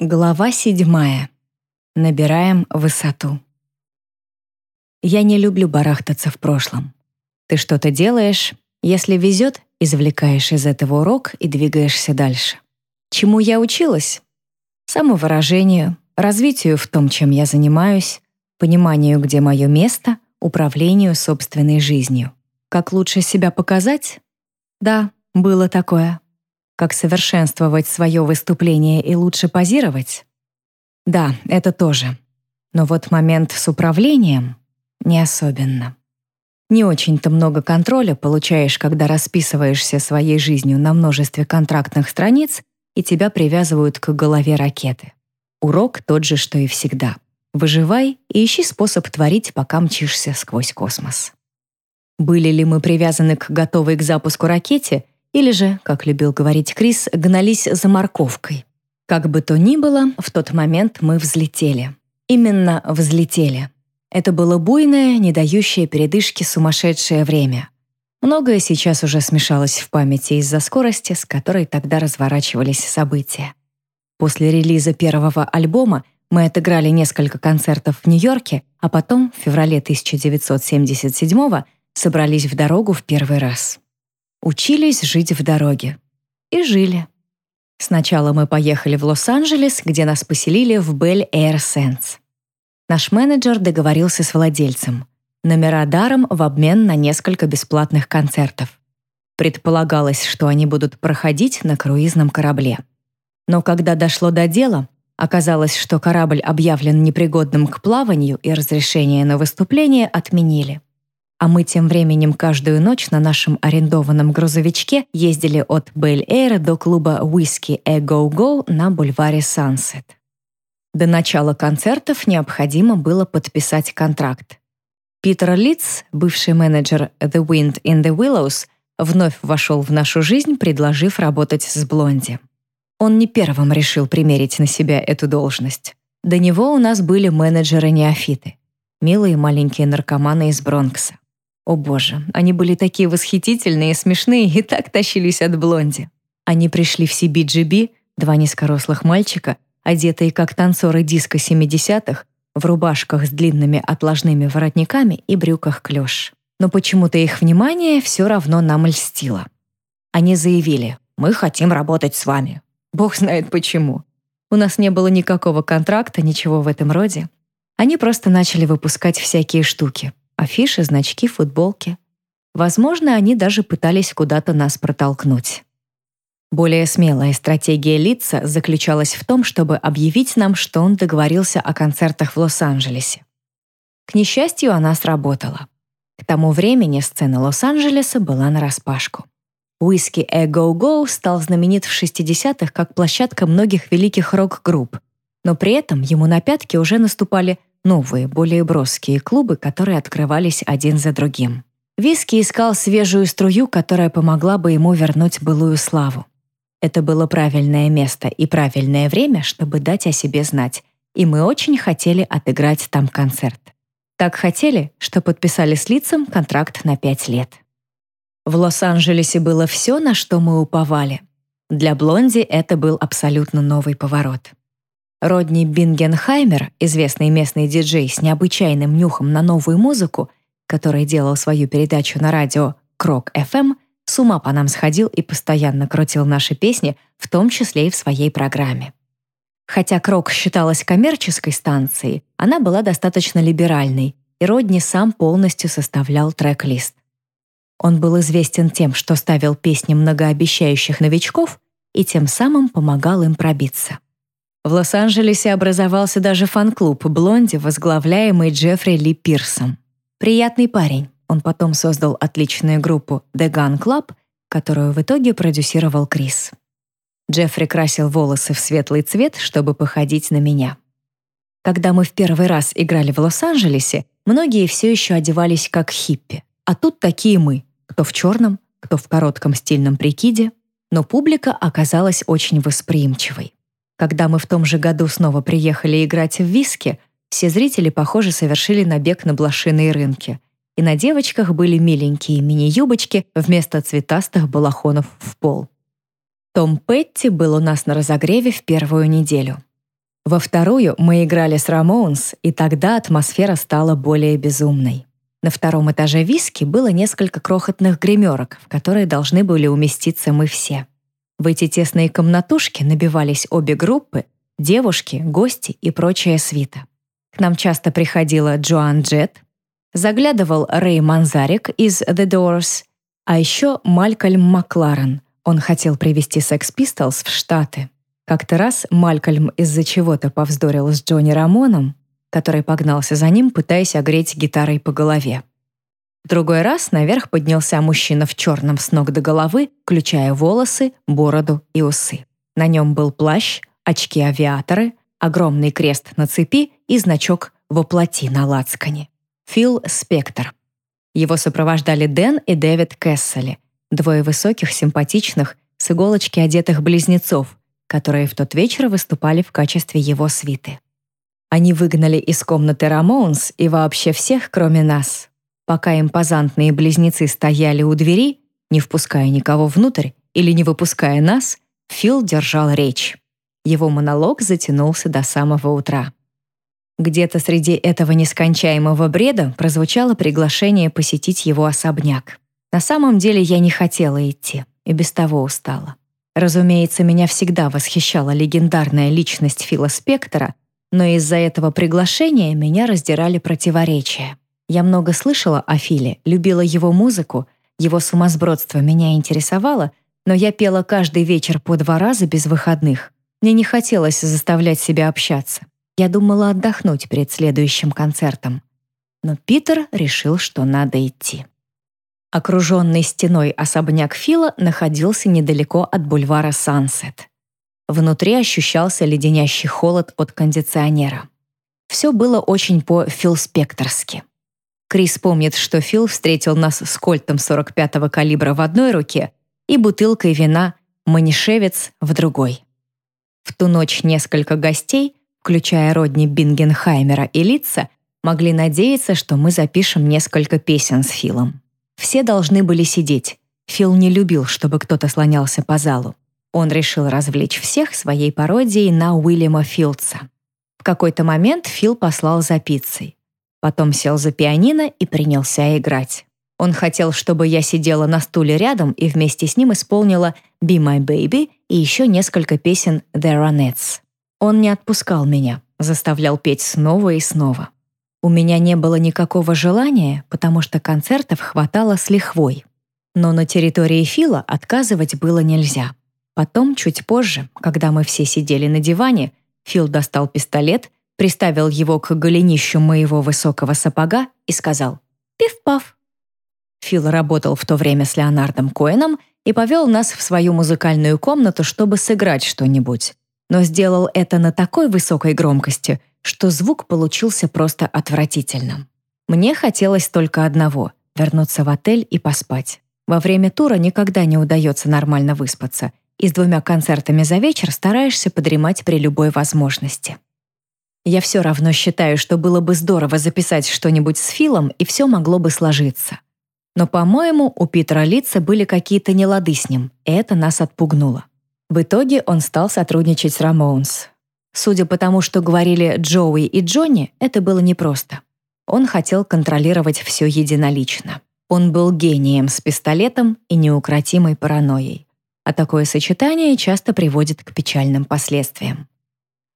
Глава седьмая. Набираем высоту. Я не люблю барахтаться в прошлом. Ты что-то делаешь, если везет, извлекаешь из этого урок и двигаешься дальше. Чему я училась? Самовыражению, развитию в том, чем я занимаюсь, пониманию, где мое место, управлению собственной жизнью. Как лучше себя показать? Да, было такое. Как совершенствовать свое выступление и лучше позировать? Да, это тоже. Но вот момент с управлением не особенно. Не очень-то много контроля получаешь, когда расписываешься своей жизнью на множестве контрактных страниц и тебя привязывают к голове ракеты. Урок тот же, что и всегда. Выживай и ищи способ творить, пока мчишься сквозь космос. Были ли мы привязаны к готовой к запуску ракете или же, как любил говорить Крис, гнались за морковкой. Как бы то ни было, в тот момент мы взлетели. Именно взлетели. Это было буйное, не дающее передышки сумасшедшее время. Многое сейчас уже смешалось в памяти из-за скорости, с которой тогда разворачивались события. После релиза первого альбома мы отыграли несколько концертов в Нью-Йорке, а потом, в феврале 1977 собрались в дорогу в первый раз. Учились жить в дороге. И жили. Сначала мы поехали в Лос-Анджелес, где нас поселили в Bell Air Sands. Наш менеджер договорился с владельцем. Номера даром в обмен на несколько бесплатных концертов. Предполагалось, что они будут проходить на круизном корабле. Но когда дошло до дела, оказалось, что корабль объявлен непригодным к плаванию и разрешение на выступление отменили. А мы тем временем каждую ночь на нашем арендованном грузовичке ездили от Бель-Эйра до клуба «Whisky A Go Go» на бульваре Сансет. До начала концертов необходимо было подписать контракт. Питер Литц, бывший менеджер The Wind in the Willows, вновь вошел в нашу жизнь, предложив работать с Блонди. Он не первым решил примерить на себя эту должность. До него у нас были менеджеры-неофиты, милые маленькие наркоманы из Бронкса. О боже, они были такие восхитительные и смешные и так тащились от блонди. Они пришли в CBGB, два низкорослых мальчика, одетые как танцоры диска 70-х, в рубашках с длинными отложными воротниками и брюках клёш. Но почему-то их внимание все равно нам льстило. Они заявили, мы хотим работать с вами. Бог знает почему. У нас не было никакого контракта, ничего в этом роде. Они просто начали выпускать всякие штуки — Афиши, значки, футболки. Возможно, они даже пытались куда-то нас протолкнуть. Более смелая стратегия лица заключалась в том, чтобы объявить нам, что он договорился о концертах в Лос-Анджелесе. К несчастью, она сработала. К тому времени сцена Лос-Анджелеса была нараспашку. Уиски A Go Go стал знаменит в 60-х как площадка многих великих рок-групп, но при этом ему на пятки уже наступали новые, более броские клубы, которые открывались один за другим. Виски искал свежую струю, которая помогла бы ему вернуть былую славу. Это было правильное место и правильное время, чтобы дать о себе знать, и мы очень хотели отыграть там концерт. Так хотели, что подписали с лицом контракт на пять лет. В Лос-Анджелесе было все, на что мы уповали. Для Блонди это был абсолютно новый поворот. Родни Бингенхаймер, известный местный диджей с необычайным нюхом на новую музыку, который делал свою передачу на радио Крок FM, с ума по нам сходил и постоянно крутил наши песни, в том числе и в своей программе. Хотя Крок считалась коммерческой станцией, она была достаточно либеральной, и Родни сам полностью составлял трек-лист. Он был известен тем, что ставил песни многообещающих новичков и тем самым помогал им пробиться. В Лос-Анджелесе образовался даже фан-клуб «Блонди», возглавляемый Джеффри Ли Пирсом. Приятный парень. Он потом создал отличную группу «The Gun Club», которую в итоге продюсировал Крис. Джеффри красил волосы в светлый цвет, чтобы походить на меня. Когда мы в первый раз играли в Лос-Анджелесе, многие все еще одевались как хиппи. А тут такие мы, кто в черном, кто в коротком стильном прикиде, но публика оказалась очень восприимчивой. Когда мы в том же году снова приехали играть в виски, все зрители, похоже, совершили набег на блошиные рынки. И на девочках были миленькие мини-юбочки вместо цветастых балахонов в пол. Том Петти был у нас на разогреве в первую неделю. Во вторую мы играли с Рамоунс, и тогда атмосфера стала более безумной. На втором этаже виски было несколько крохотных гримерок, в которые должны были уместиться мы все. В эти тесные комнатушки набивались обе группы, девушки, гости и прочая свита. К нам часто приходила Джоан Джет, заглядывал Рэй Манзарик из The Doors, а еще Малькольм Макларен. Он хотел привезти Sex Pistols в Штаты. Как-то раз Малькольм из-за чего-то повздорил с Джонни Рамоном, который погнался за ним, пытаясь огреть гитарой по голове. Другой раз наверх поднялся мужчина в черном с ног до головы, включая волосы, бороду и усы. На нем был плащ, очки-авиаторы, огромный крест на цепи и значок «Воплоти» на лацкане. Фил Спектр. Его сопровождали Дэн и Дэвид Кессели, двое высоких, симпатичных, с иголочки одетых близнецов, которые в тот вечер выступали в качестве его свиты. Они выгнали из комнаты Рамоунс и вообще всех, кроме нас. Пока импозантные близнецы стояли у двери, не впуская никого внутрь или не выпуская нас, Фил держал речь. Его монолог затянулся до самого утра. Где-то среди этого нескончаемого бреда прозвучало приглашение посетить его особняк. На самом деле я не хотела идти и без того устала. Разумеется, меня всегда восхищала легендарная личность Фила Спектора, но из-за этого приглашения меня раздирали противоречия. Я много слышала о Филе, любила его музыку, его сумасбродство меня интересовало, но я пела каждый вечер по два раза без выходных. Мне не хотелось заставлять себя общаться. Я думала отдохнуть перед следующим концертом. Но Питер решил, что надо идти. Окруженный стеной особняк Фила находился недалеко от бульвара Сансет. Внутри ощущался леденящий холод от кондиционера. Все было очень по-филспекторски. Крис помнит, что Фил встретил нас с кольтом 45-го калибра в одной руке и бутылкой вина «Манишевец» в другой. В ту ночь несколько гостей, включая Родни Бингенхаймера и Лица, могли надеяться, что мы запишем несколько песен с Филом. Все должны были сидеть. Фил не любил, чтобы кто-то слонялся по залу. Он решил развлечь всех своей пародией на Уильяма Филдса. В какой-то момент Фил послал за пиццей. Потом сел за пианино и принялся играть. Он хотел, чтобы я сидела на стуле рядом и вместе с ним исполнила «Be My Baby» и еще несколько песен «The Ronettes». Он не отпускал меня, заставлял петь снова и снова. У меня не было никакого желания, потому что концертов хватало с лихвой. Но на территории Фила отказывать было нельзя. Потом, чуть позже, когда мы все сидели на диване, Фил достал пистолет, приставил его к голенищу моего высокого сапога и сказал «Пиф-паф». Фил работал в то время с Леонардом Коэном и повел нас в свою музыкальную комнату, чтобы сыграть что-нибудь. Но сделал это на такой высокой громкости — что звук получился просто отвратительным. Мне хотелось только одного — вернуться в отель и поспать. Во время тура никогда не удается нормально выспаться, и с двумя концертами за вечер стараешься подремать при любой возможности. Я все равно считаю, что было бы здорово записать что-нибудь с Филом, и все могло бы сложиться. Но, по-моему, у Питера лица были какие-то нелады с ним, и это нас отпугнуло. В итоге он стал сотрудничать с Рамоунс. Судя по тому, что говорили Джоуи и Джонни, это было непросто. Он хотел контролировать все единолично. Он был гением с пистолетом и неукротимой паранойей. А такое сочетание часто приводит к печальным последствиям.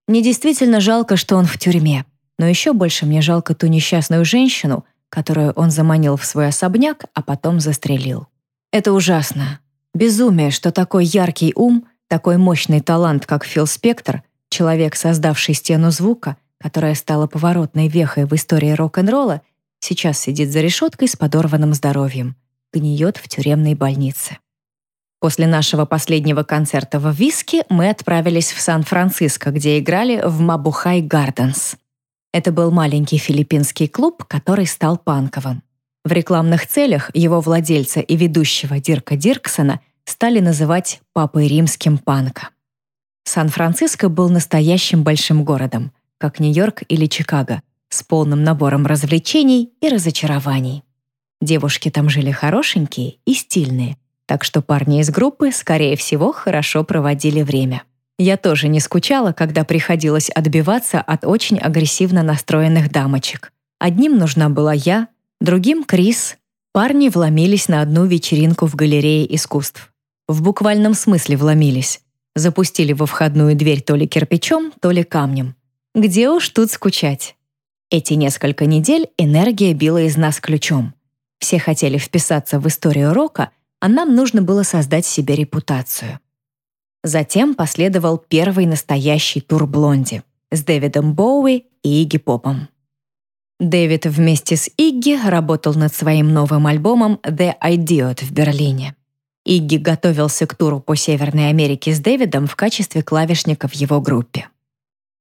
Мне действительно жалко, что он в тюрьме, но еще больше мне жалко ту несчастную женщину, которую он заманил в свой особняк, а потом застрелил. Это ужасно. Безумие, что такой яркий ум, такой мощный талант, как Фил Спектр, Человек, создавший стену звука, которая стала поворотной вехой в истории рок-н-ролла, сейчас сидит за решеткой с подорванным здоровьем, гниет в тюремной больнице. После нашего последнего концерта в Виски мы отправились в Сан-Франциско, где играли в Мабухай Гарденс. Это был маленький филиппинский клуб, который стал панковым. В рекламных целях его владельца и ведущего Дирка Дирксона стали называть «папой римским панка». Сан-Франциско был настоящим большим городом, как Нью-Йорк или Чикаго, с полным набором развлечений и разочарований. Девушки там жили хорошенькие и стильные, так что парни из группы, скорее всего, хорошо проводили время. Я тоже не скучала, когда приходилось отбиваться от очень агрессивно настроенных дамочек. Одним нужна была я, другим — Крис. Парни вломились на одну вечеринку в галерее искусств. В буквальном смысле вломились. Запустили во входную дверь то ли кирпичом, то ли камнем. Где уж тут скучать? Эти несколько недель энергия била из нас ключом. Все хотели вписаться в историю рока, а нам нужно было создать себе репутацию. Затем последовал первый настоящий тур Блонди с Дэвидом Боуи и Игги Попом. Дэвид вместе с Игги работал над своим новым альбомом «The Idiot» в Берлине. Игги готовился к туру по Северной Америке с Дэвидом в качестве клавишника в его группе.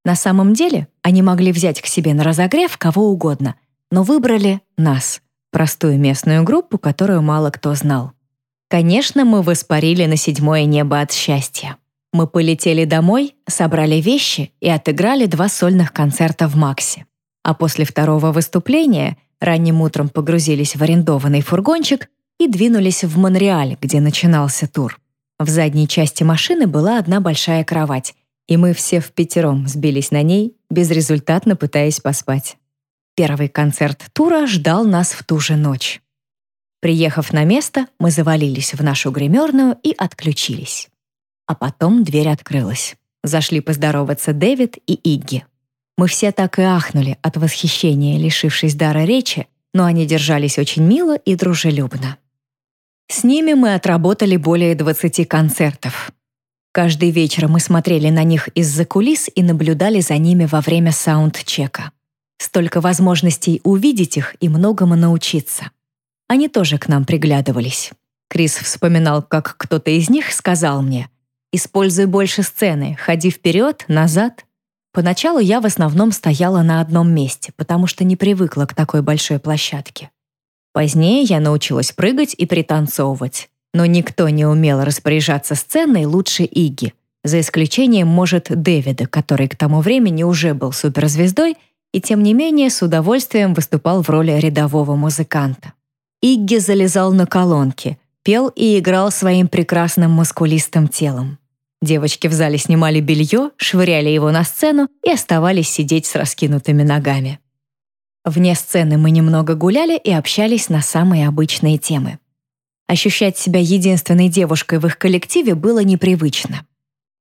На самом деле они могли взять к себе на разогрев кого угодно, но выбрали нас, простую местную группу, которую мало кто знал. Конечно, мы воспарили на седьмое небо от счастья. Мы полетели домой, собрали вещи и отыграли два сольных концерта в Максе. А после второго выступления ранним утром погрузились в арендованный фургончик и двинулись в Монреаль, где начинался тур. В задней части машины была одна большая кровать, и мы все в пятером сбились на ней, безрезультатно пытаясь поспать. Первый концерт тура ждал нас в ту же ночь. Приехав на место, мы завалились в нашу гримерную и отключились. А потом дверь открылась. Зашли поздороваться Дэвид и Игги. Мы все так и ахнули от восхищения, лишившись дара речи, но они держались очень мило и дружелюбно. С ними мы отработали более 20 концертов. Каждый вечер мы смотрели на них из-за кулис и наблюдали за ними во время саундчека. Столько возможностей увидеть их и многому научиться. Они тоже к нам приглядывались. Крис вспоминал, как кто-то из них сказал мне «Используй больше сцены, ходи вперед, назад». Поначалу я в основном стояла на одном месте, потому что не привыкла к такой большой площадке. Позднее я научилась прыгать и пританцовывать, но никто не умел распоряжаться сценой лучше Иги, за исключением, может, Дэвида, который к тому времени уже был суперзвездой и, тем не менее, с удовольствием выступал в роли рядового музыканта. Игги залезал на колонки, пел и играл своим прекрасным мускулистым телом. Девочки в зале снимали белье, швыряли его на сцену и оставались сидеть с раскинутыми ногами. Вне сцены мы немного гуляли и общались на самые обычные темы. Ощущать себя единственной девушкой в их коллективе было непривычно.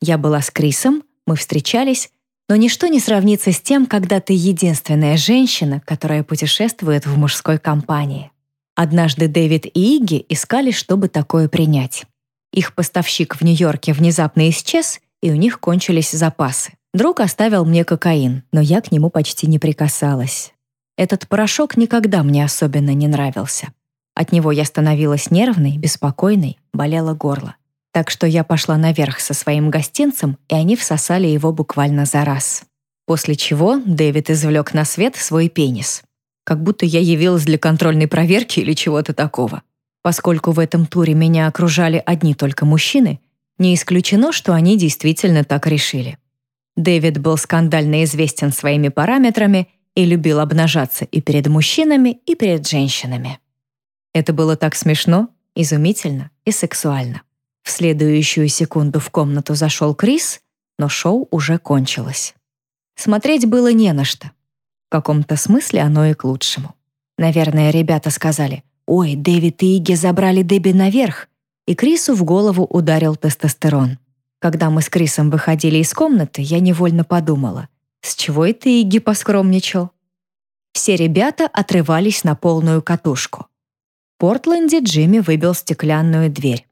Я была с Крисом, мы встречались, но ничто не сравнится с тем, когда ты единственная женщина, которая путешествует в мужской компании. Однажды Дэвид и Игги искали, чтобы такое принять. Их поставщик в Нью-Йорке внезапно исчез, и у них кончились запасы. Друг оставил мне кокаин, но я к нему почти не прикасалась. Этот порошок никогда мне особенно не нравился. От него я становилась нервной, беспокойной, болело горло. Так что я пошла наверх со своим гостинцем, и они всосали его буквально за раз. После чего Дэвид извлек на свет свой пенис как будто я явилась для контрольной проверки или чего-то такого. Поскольку в этом туре меня окружали одни только мужчины, не исключено, что они действительно так решили. Дэвид был скандально известен своими параметрами и любил обнажаться и перед мужчинами, и перед женщинами. Это было так смешно, изумительно и сексуально. В следующую секунду в комнату зашел Крис, но шоу уже кончилось. Смотреть было не на что. В каком-то смысле оно и к лучшему. Наверное, ребята сказали, «Ой, Дэвид и Иги забрали Дебби наверх», и Крису в голову ударил тестостерон. Когда мы с Крисом выходили из комнаты, я невольно подумала, с чего это Иги поскромничал? Все ребята отрывались на полную катушку. В Портленде Джимми выбил стеклянную дверь.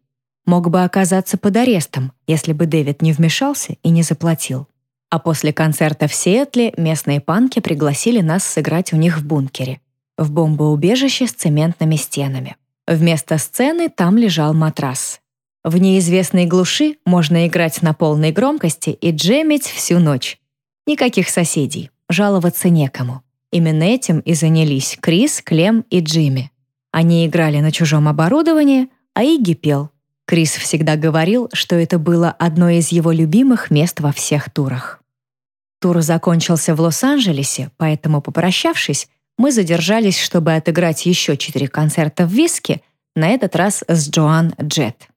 Мог бы оказаться под арестом, если бы Дэвид не вмешался и не заплатил. А после концерта в Сиэтле местные панки пригласили нас сыграть у них в бункере, в бомбоубежище с цементными стенами. Вместо сцены там лежал матрас. В неизвестной глуши можно играть на полной громкости и джемить всю ночь. Никаких соседей, жаловаться некому. Именно этим и занялись Крис, Клем и Джимми. Они играли на чужом оборудовании, а Игги пел. Крис всегда говорил, что это было одно из его любимых мест во всех турах. Тур закончился в Лос-Анджелесе, поэтому, попрощавшись, мы задержались, чтобы отыграть еще четыре концерта в Виске, на этот раз с Джоан Джет.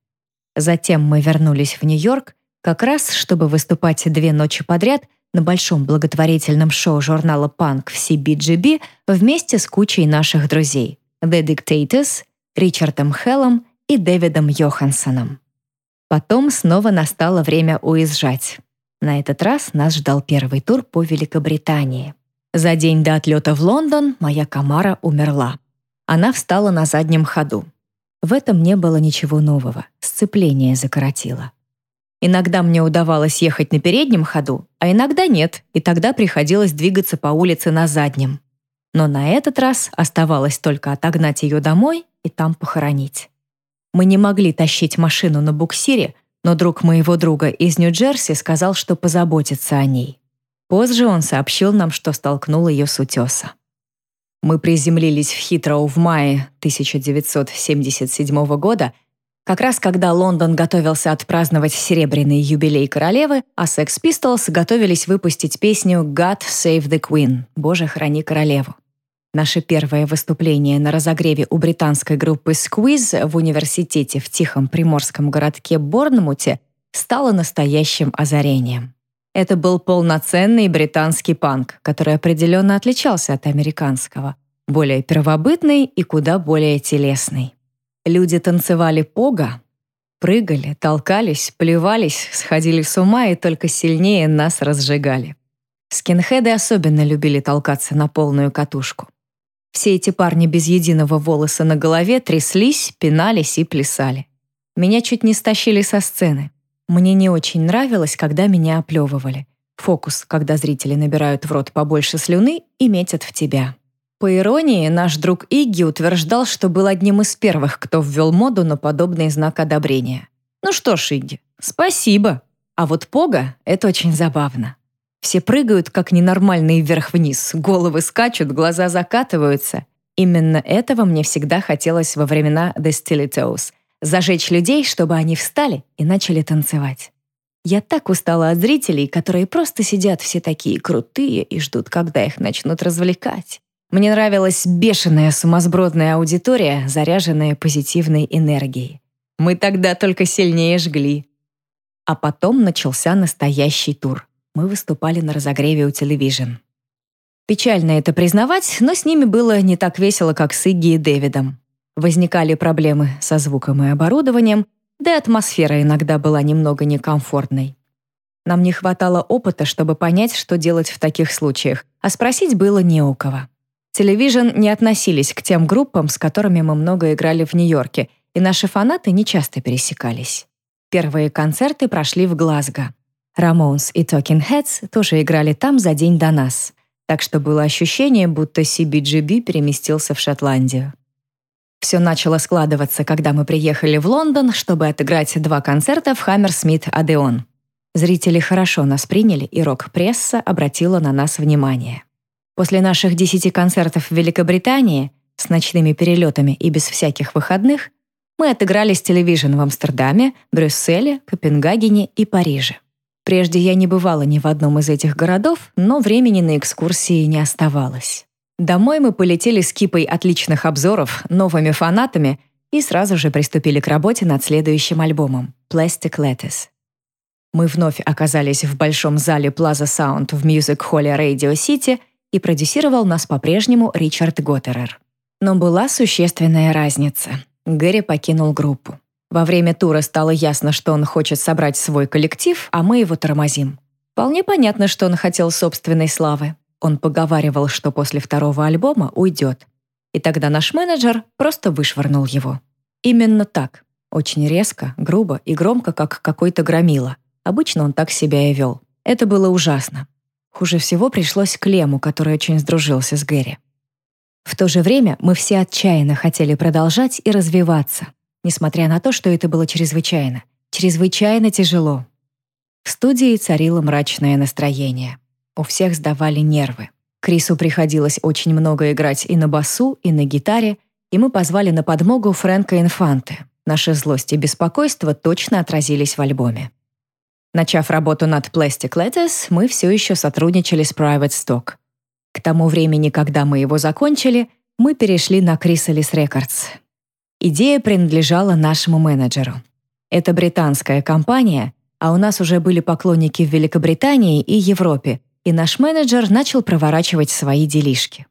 Затем мы вернулись в Нью-Йорк, как раз чтобы выступать две ночи подряд на большом благотворительном шоу журнала Punk в CBGB вместе с кучей наших друзей The Dictators, Ричардом Хеллом и Дэвидом Йоханссоном. Потом снова настало время уезжать. На этот раз нас ждал первый тур по Великобритании. За день до отлета в Лондон моя Камара умерла. Она встала на заднем ходу. В этом не было ничего нового, сцепление закоротило. Иногда мне удавалось ехать на переднем ходу, а иногда нет, и тогда приходилось двигаться по улице на заднем. Но на этот раз оставалось только отогнать ее домой и там похоронить. Мы не могли тащить машину на буксире, но друг моего друга из Нью-Джерси сказал, что позаботится о ней. Позже он сообщил нам, что столкнул ее с утеса. Мы приземлились в Хитроу в мае 1977 года, как раз когда Лондон готовился отпраздновать серебряный юбилей королевы, а Sex Pistols готовились выпустить песню «God Save the Queen» — «Боже, храни королеву». Наше первое выступление на разогреве у британской группы Squeeze в университете в тихом приморском городке Борнмуте стало настоящим озарением. Это был полноценный британский панк, который определенно отличался от американского, более первобытный и куда более телесный. Люди танцевали пога, прыгали, толкались, плевались, сходили с ума и только сильнее нас разжигали. Скинхеды особенно любили толкаться на полную катушку. Все эти парни без единого волоса на голове тряслись, пинались и плясали. Меня чуть не стащили со сцены. Мне не очень нравилось, когда меня оплевывали. Фокус, когда зрители набирают в рот побольше слюны и метят в тебя. По иронии, наш друг Игги утверждал, что был одним из первых, кто ввел моду на подобный знак одобрения. Ну что ж, Игги, спасибо. А вот пога — это очень забавно. Все прыгают, как ненормальные вверх-вниз, головы скачут, глаза закатываются. Именно этого мне всегда хотелось во времена The Stilettos — зажечь людей, чтобы они встали и начали танцевать. Я так устала от зрителей, которые просто сидят все такие крутые и ждут, когда их начнут развлекать. Мне нравилась бешеная сумасбродная аудитория, заряженная позитивной энергией. Мы тогда только сильнее жгли. А потом начался настоящий тур. Мы выступали на разогреве у телевизион. Печально это признавать, но с ними было не так весело, как с Игги и Дэвидом. Возникали проблемы со звуком и оборудованием, да и атмосфера иногда была немного некомфортной. Нам не хватало опыта, чтобы понять, что делать в таких случаях, а спросить было не у кого. Телевижн не относились к тем группам, с которыми мы много играли в Нью-Йорке, и наши фанаты не часто пересекались. Первые концерты прошли в Глазго. Рамоунс и Talking Heads тоже играли там за день до нас, так что было ощущение, будто CBGB переместился в Шотландию. Все начало складываться, когда мы приехали в Лондон, чтобы отыграть два концерта в Хаммерсмит Адеон. Зрители хорошо нас приняли, и рок-пресса обратила на нас внимание. После наших десяти концертов в Великобритании с ночными перелетами и без всяких выходных мы отыграли с телевизион в Амстердаме, Брюсселе, Копенгагене и Париже. Прежде я не бывала ни в одном из этих городов, но времени на экскурсии не оставалось. Домой мы полетели с кипой отличных обзоров, новыми фанатами и сразу же приступили к работе над следующим альбомом «Plastic Lettuce». Мы вновь оказались в большом зале Plaza Sound в мьюзик-холле Radio City и продюсировал нас по-прежнему Ричард Готтерер. Но была существенная разница. Гэри покинул группу. Во время тура стало ясно, что он хочет собрать свой коллектив, а мы его тормозим. Вполне понятно, что он хотел собственной славы. Он поговаривал, что после второго альбома уйдет. И тогда наш менеджер просто вышвырнул его. Именно так. Очень резко, грубо и громко, как какой-то громила. Обычно он так себя и вел. Это было ужасно. Хуже всего пришлось Клему, который очень сдружился с Гэри. В то же время мы все отчаянно хотели продолжать и развиваться, несмотря на то, что это было чрезвычайно, чрезвычайно тяжело. В студии царило мрачное настроение. У всех сдавали нервы. Крису приходилось очень много играть и на басу, и на гитаре, и мы позвали на подмогу Фрэнка Инфанте. Наши злость и беспокойство точно отразились в альбоме. Начав работу над Plastic Lettuce, мы все еще сотрудничали с Private Stock. К тому времени, когда мы его закончили, мы перешли на Chrysalis Records. Идея принадлежала нашему менеджеру. Эта британская компания а у нас уже были поклонники в Великобритании и Европе, и наш менеджер начал проворачивать свои делишки.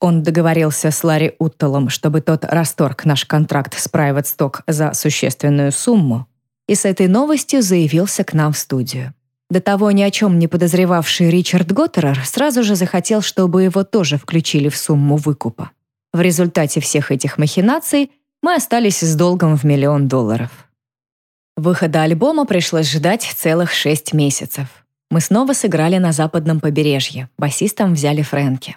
Он договорился с Ларри Уттелом, чтобы тот расторг наш контракт с Private Stock за существенную сумму, и с этой новостью заявился к нам в студию. До того ни о чем не подозревавший Ричард Готтерер сразу же захотел, чтобы его тоже включили в сумму выкупа. В результате всех этих махинаций мы остались с долгом в миллион долларов. Выхода альбома пришлось ждать целых шесть месяцев. Мы снова сыграли на западном побережье. Басистом взяли Фрэнки.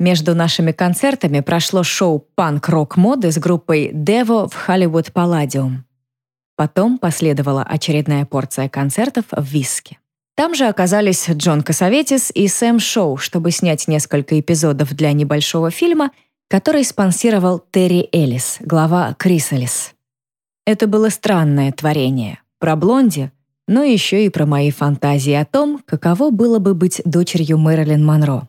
Между нашими концертами прошло шоу панк-рок-моды с группой Devo в Hollywood Palladium. Потом последовала очередная порция концертов в Виске. Там же оказались Джон Косоветис и Сэм Шоу, чтобы снять несколько эпизодов для небольшого фильма, который спонсировал Терри Эллис, глава Крисалис. Это было странное творение. Про Блонди, но еще и про мои фантазии о том, каково было бы быть дочерью Мэрилин Монро.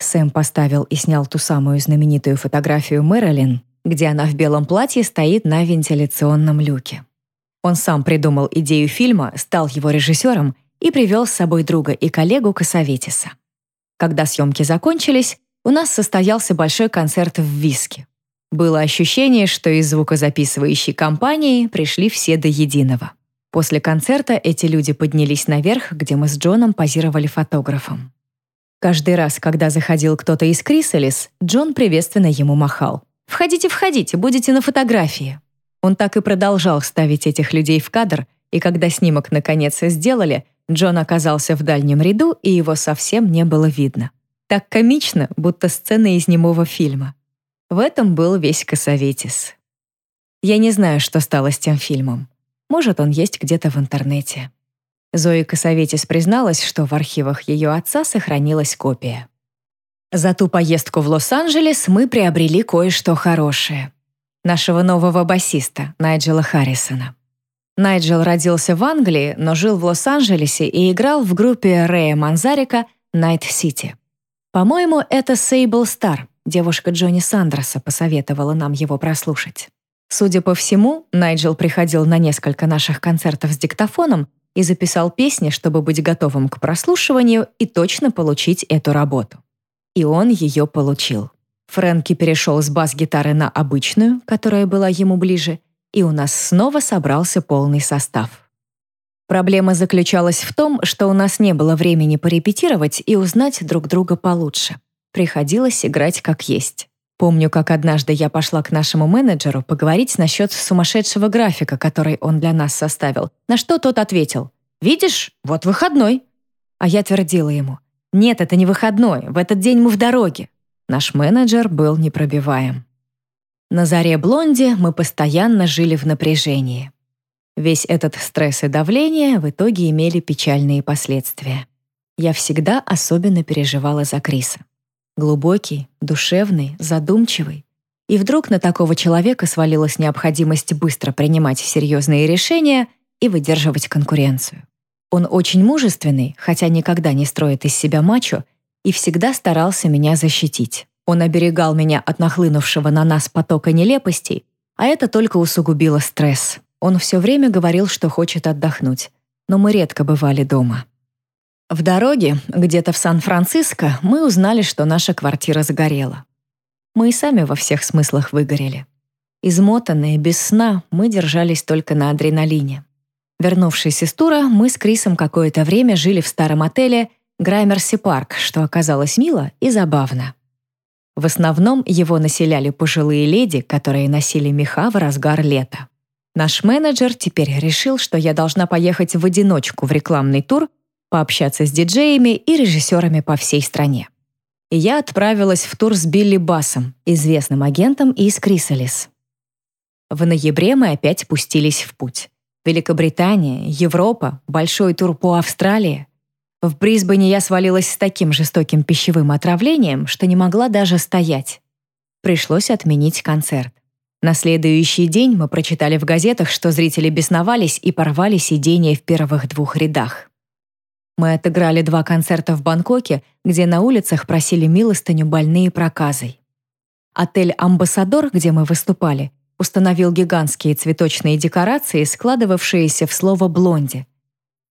Сэм поставил и снял ту самую знаменитую фотографию Мэрилин, где она в белом платье стоит на вентиляционном люке. Он сам придумал идею фильма, стал его режиссером и привел с собой друга и коллегу Косоветиса. Когда съемки закончились, у нас состоялся большой концерт в Виске. Было ощущение, что из звукозаписывающей компании пришли все до единого. После концерта эти люди поднялись наверх, где мы с Джоном позировали фотографом. Каждый раз, когда заходил кто-то из Крисалис, Джон приветственно ему махал. «Входите, входите, будете на фотографии». Он так и продолжал ставить этих людей в кадр, и когда снимок наконец сделали, Джон оказался в дальнем ряду, и его совсем не было видно. Так комично, будто сцена из немого фильма. В этом был весь Косоветис. Я не знаю, что стало с тем фильмом. Может, он есть где-то в интернете. Зои Косоветис призналась, что в архивах ее отца сохранилась копия. За ту поездку в Лос-Анджелес мы приобрели кое-что хорошее. Нашего нового басиста, Найджела Харрисона. Найджел родился в Англии, но жил в Лос-Анджелесе и играл в группе Рэя Манзарика «Найт Сити». По-моему, это Сейбл Стар, Девушка Джонни Сандерса посоветовала нам его прослушать. Судя по всему, Найджел приходил на несколько наших концертов с диктофоном и записал песни, чтобы быть готовым к прослушиванию и точно получить эту работу. И он ее получил. Фрэнки перешел с бас-гитары на обычную, которая была ему ближе, и у нас снова собрался полный состав. Проблема заключалась в том, что у нас не было времени порепетировать и узнать друг друга получше. Приходилось играть как есть. Помню, как однажды я пошла к нашему менеджеру поговорить насчет сумасшедшего графика, который он для нас составил, на что тот ответил «Видишь, вот выходной». А я твердила ему «Нет, это не выходной, в этот день мы в дороге». Наш менеджер был непробиваем. На заре Блонди мы постоянно жили в напряжении. Весь этот стресс и давление в итоге имели печальные последствия. Я всегда особенно переживала за Криса. Глубокий, душевный, задумчивый. И вдруг на такого человека свалилась необходимость быстро принимать серьезные решения и выдерживать конкуренцию. Он очень мужественный, хотя никогда не строит из себя мачо, и всегда старался меня защитить. Он оберегал меня от нахлынувшего на нас потока нелепостей, а это только усугубило стресс. Он все время говорил, что хочет отдохнуть, но мы редко бывали дома. В дороге, где-то в Сан-Франциско, мы узнали, что наша квартира загорела. Мы и сами во всех смыслах выгорели. Измотанные, без сна, мы держались только на адреналине. Вернувшись из тура, мы с Крисом какое-то время жили в старом отеле Граймерси Парк, что оказалось мило и забавно. В основном его населяли пожилые леди, которые носили меха в разгар лета. Наш менеджер теперь решил, что я должна поехать в одиночку в рекламный тур пообщаться с диджеями и режиссерами по всей стране. И я отправилась в тур с Билли Басом, известным агентом из Крисалис. В ноябре мы опять пустились в путь. Великобритания, Европа, большой тур по Австралии. В Брисбене я свалилась с таким жестоким пищевым отравлением, что не могла даже стоять. Пришлось отменить концерт. На следующий день мы прочитали в газетах, что зрители бесновались и порвали сиденья в первых двух рядах. Мы отыграли два концерта в Бангкоке, где на улицах просили милостыню больные проказой. Отель «Амбассадор», где мы выступали, установил гигантские цветочные декорации, складывавшиеся в слово «блонди»,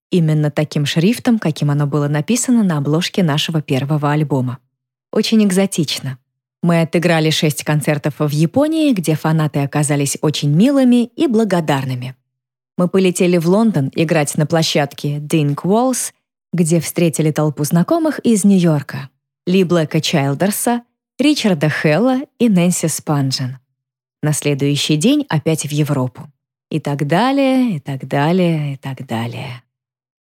именно таким шрифтом, каким оно было написано на обложке нашего первого альбома. Очень экзотично. Мы отыграли шесть концертов в Японии, где фанаты оказались очень милыми и благодарными. Мы полетели в Лондон играть на площадке Dink Walls, где встретили толпу знакомых из Нью-Йорка. Ли Блэка Чайлдерса, Ричарда Хелла и Нэнси Спанжен. На следующий день опять в Европу. И так далее, и так далее, и так далее.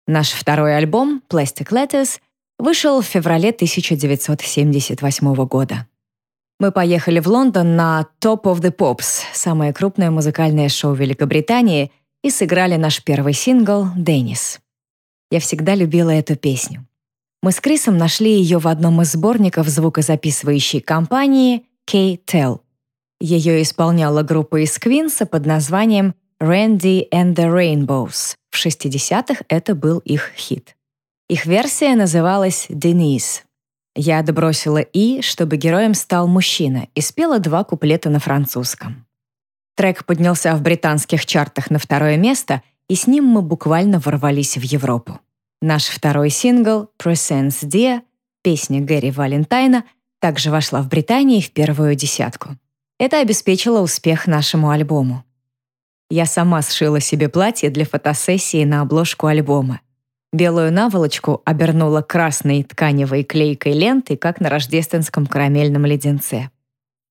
Наш второй альбом «Plastic Letters» вышел в феврале 1978 года. Мы поехали в Лондон на Top of the Pops, самое крупное музыкальное шоу Великобритании, и сыграли наш первый сингл «Деннис». Я всегда любила эту песню. Мы с Крисом нашли ее в одном из сборников звукозаписывающей компании K-Tel. Ее исполняла группа из Квинса под названием Randy and the Rainbows. В 60-х это был их хит. Их версия называлась «Денис». Я добросила «и», чтобы героем стал мужчина, и спела два куплета на французском. Трек поднялся в британских чартах на второе место, и с ним мы буквально ворвались в Европу. Наш второй сингл «Presence Dear», песня Гэри Валентайна, также вошла в Британии в первую десятку. Это обеспечило успех нашему альбому. Я сама сшила себе платье для фотосессии на обложку альбома. Белую наволочку обернула красной тканевой клейкой лентой, как на рождественском карамельном леденце.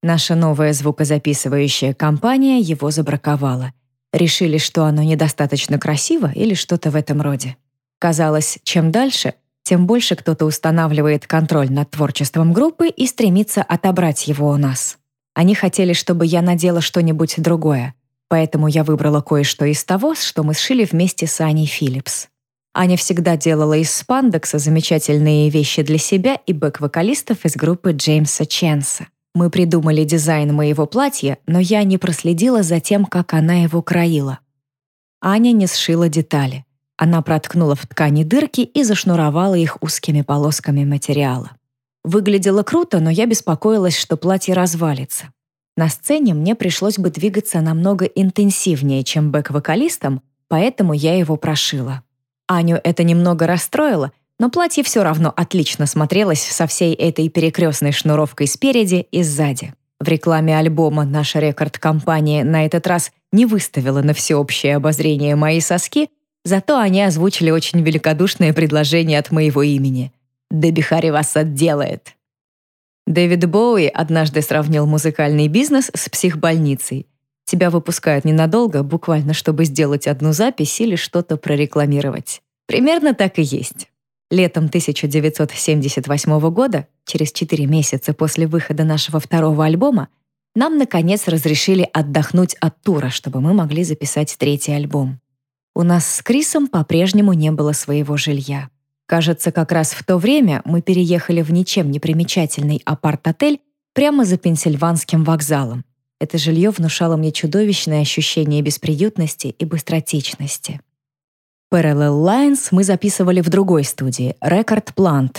Наша новая звукозаписывающая компания его забраковала. Решили, что оно недостаточно красиво или что-то в этом роде. Казалось, чем дальше, тем больше кто-то устанавливает контроль над творчеством группы и стремится отобрать его у нас. Они хотели, чтобы я надела что-нибудь другое, поэтому я выбрала кое-что из того, что мы сшили вместе с Аней Филлипс. Аня всегда делала из спандекса замечательные вещи для себя и бэк-вокалистов из группы Джеймса Ченса. Мы придумали дизайн моего платья, но я не проследила за тем, как она его краила. Аня не сшила детали. Она проткнула в ткани дырки и зашнуровала их узкими полосками материала. Выглядело круто, но я беспокоилась, что платье развалится. На сцене мне пришлось бы двигаться намного интенсивнее, чем бэк-вокалистам, поэтому я его прошила. Аню это немного расстроило, но платье все равно отлично смотрелось со всей этой перекрестной шнуровкой спереди и сзади. В рекламе альбома наша рекорд-компания на этот раз не выставила на всеобщее обозрение мои соски, Зато они озвучили очень великодушное предложение от моего имени. «Дебби Харри вас отделает». Дэвид Боуи однажды сравнил музыкальный бизнес с психбольницей. Тебя выпускают ненадолго, буквально чтобы сделать одну запись или что-то прорекламировать. Примерно так и есть. Летом 1978 года, через 4 месяца после выхода нашего второго альбома, нам, наконец, разрешили отдохнуть от тура, чтобы мы могли записать третий альбом. У нас с Крисом по-прежнему не было своего жилья. Кажется, как раз в то время мы переехали в ничем не примечательный апарт-отель прямо за Пенсильванским вокзалом. Это жилье внушало мне чудовищное ощущение бесприютности и быстротечности. Parallel Lines мы записывали в другой студии, Record Plant.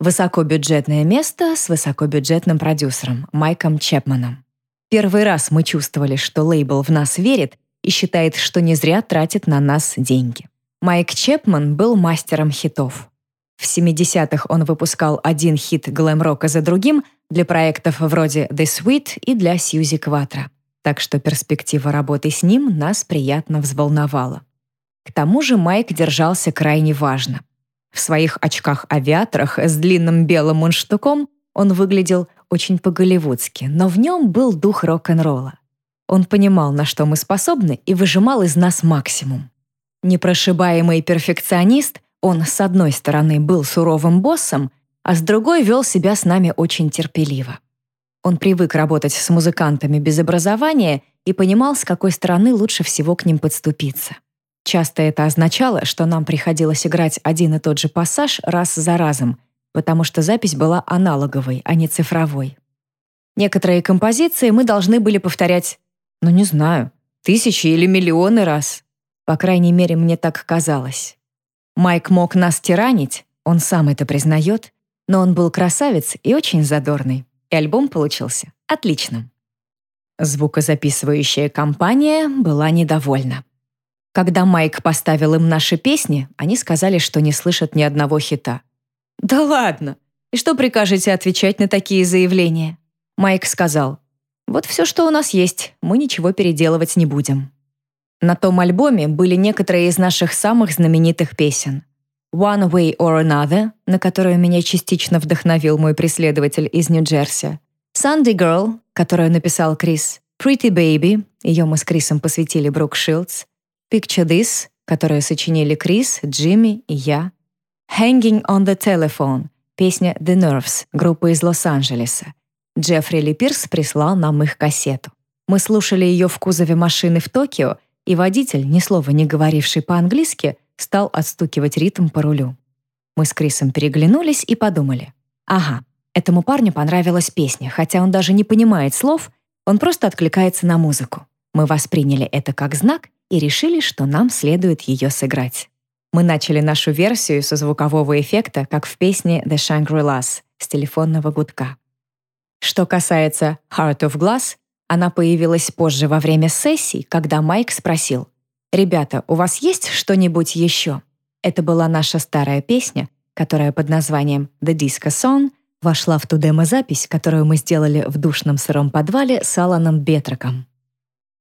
Высокобюджетное место с высокобюджетным продюсером Майком Чепманом. Первый раз мы чувствовали, что лейбл в нас верит и считает, что не зря тратит на нас деньги. Майк Чепман был мастером хитов. В 70-х он выпускал один хит глэм-рока за другим для проектов вроде The Sweet и для Сьюзи Кватро. Так что перспектива работы с ним нас приятно взволновала. К тому же Майк держался крайне важно. В своих очках-авиаторах с длинным белым мундштуком он выглядел очень по-голливудски, но в нем был дух рок-н-ролла. Он понимал, на что мы способны, и выжимал из нас максимум. Непрошибаемый перфекционист, он, с одной стороны, был суровым боссом, а с другой вел себя с нами очень терпеливо. Он привык работать с музыкантами без образования и понимал, с какой стороны лучше всего к ним подступиться. Часто это означало, что нам приходилось играть один и тот же пассаж раз за разом, потому что запись была аналоговой, а не цифровой. Некоторые композиции мы должны были повторять ну, не знаю, тысячи или миллионы раз. По крайней мере, мне так казалось. Майк мог нас тиранить, он сам это признает, но он был красавец и очень задорный, и альбом получился отличным. Звукозаписывающая компания была недовольна. Когда Майк поставил им наши песни, они сказали, что не слышат ни одного хита. «Да ладно! И что прикажете отвечать на такие заявления?» Майк сказал, «Вот все, что у нас есть, мы ничего переделывать не будем». На том альбоме были некоторые из наших самых знаменитых песен. «One Way or Another», на которую меня частично вдохновил мой преследователь из Нью-Джерси, «Sunday Girl», которую написал Крис, «Pretty Baby», ее мы с Крисом посвятили Брук Шилдс, Picture This, которую сочинили Крис, Джимми и я. Hanging on the Telephone, песня The Nerves, группа из Лос-Анджелеса. Джеффри Ли прислал нам их кассету. Мы слушали ее в кузове машины в Токио, и водитель, ни слова не говоривший по-английски, стал отстукивать ритм по рулю. Мы с Крисом переглянулись и подумали. Ага, этому парню понравилась песня, хотя он даже не понимает слов, он просто откликается на музыку. Мы восприняли это как знак и решили, что нам следует ее сыграть. Мы начали нашу версию со звукового эффекта, как в песне «The Shangri-Las» с телефонного гудка. Что касается «Heart of Glass», она появилась позже во время сессий, когда Майк спросил, «Ребята, у вас есть что-нибудь еще?» Это была наша старая песня, которая под названием «The Disco Song» вошла в ту демозапись, которую мы сделали в душном сыром подвале с Аланом Бетроком.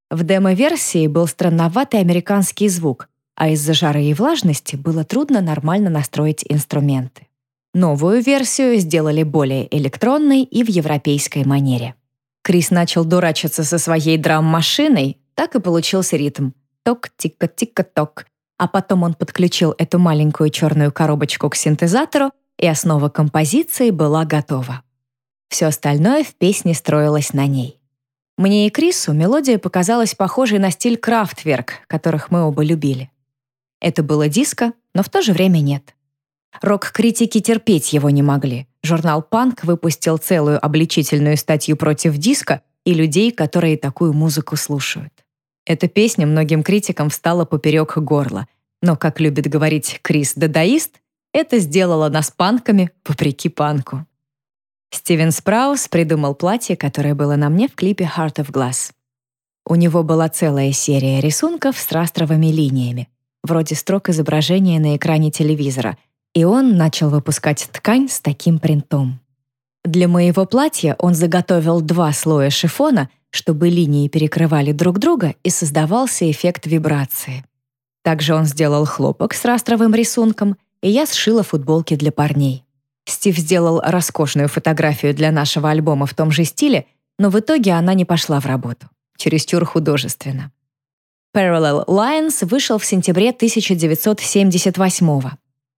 В демо-версии был странноватый американский звук, а из-за жары и влажности было трудно нормально настроить инструменты. Новую версию сделали более электронной и в европейской манере. Крис начал дурачиться со своей драм-машиной, так и получился ритм. Ток-тика-тика-ток. А потом он подключил эту маленькую черную коробочку к синтезатору, и основа композиции была готова. Все остальное в песне строилось на ней. Мне и Крису мелодия показалась похожей на стиль Крафтверк, которых мы оба любили. Это было диско, но в то же время нет. Рок-критики терпеть его не могли. Журнал «Панк» выпустил целую обличительную статью против диска и людей, которые такую музыку слушают. Эта песня многим критикам встала поперек горла. Но, как любит говорить Крис Дадаист, это сделало нас панками вопреки панку. Стивен Спраус придумал платье, которое было на мне в клипе Heart of Glass. У него была целая серия рисунков с растровыми линиями, вроде строк изображения на экране телевизора, и он начал выпускать ткань с таким принтом. Для моего платья он заготовил два слоя шифона, чтобы линии перекрывали друг друга и создавался эффект вибрации. Также он сделал хлопок с растровым рисунком, и я сшила футболки для парней. Стив сделал роскошную фотографию для нашего альбома в том же стиле, но в итоге она не пошла в работу. Чересчур художественно. Parallel Lines вышел в сентябре 1978 -го.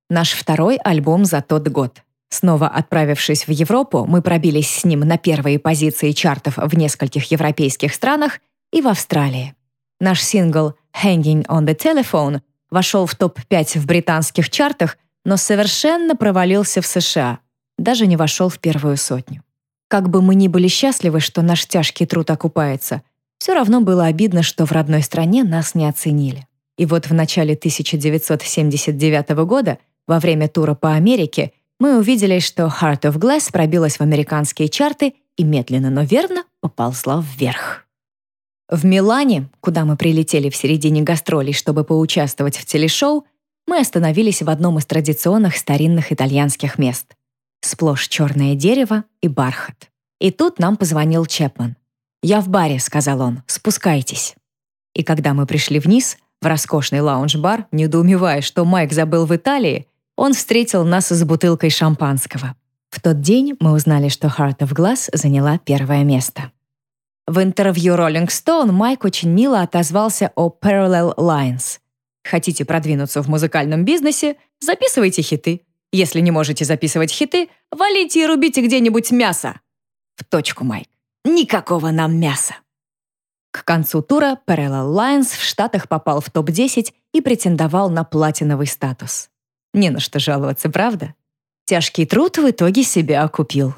Наш второй альбом за тот год. Снова отправившись в Европу, мы пробились с ним на первые позиции чартов в нескольких европейских странах и в Австралии. Наш сингл «Hanging on the Telephone» вошел в топ-5 в британских чартах – но совершенно провалился в США, даже не вошел в первую сотню. Как бы мы ни были счастливы, что наш тяжкий труд окупается, все равно было обидно, что в родной стране нас не оценили. И вот в начале 1979 года, во время тура по Америке, мы увидели, что Heart of Glass пробилась в американские чарты и медленно, но верно поползла вверх. В Милане, куда мы прилетели в середине гастролей, чтобы поучаствовать в телешоу, мы остановились в одном из традиционных старинных итальянских мест. Сплошь черное дерево и бархат. И тут нам позвонил Чепман. «Я в баре», — сказал он, — «спускайтесь». И когда мы пришли вниз, в роскошный лаунж-бар, недоумевая, что Майк забыл в Италии, он встретил нас с бутылкой шампанского. В тот день мы узнали, что Heart of Glass заняла первое место. В интервью Rolling Stone Майк очень мило отозвался о Parallel Lines — Хотите продвинуться в музыкальном бизнесе? Записывайте хиты. Если не можете записывать хиты, валите и рубите где-нибудь мясо. В точку, Майк. Никакого нам мяса. К концу тура Parallel Lines в Штатах попал в топ-10 и претендовал на платиновый статус. Не на что жаловаться, правда? Тяжкий труд в итоге себя окупил.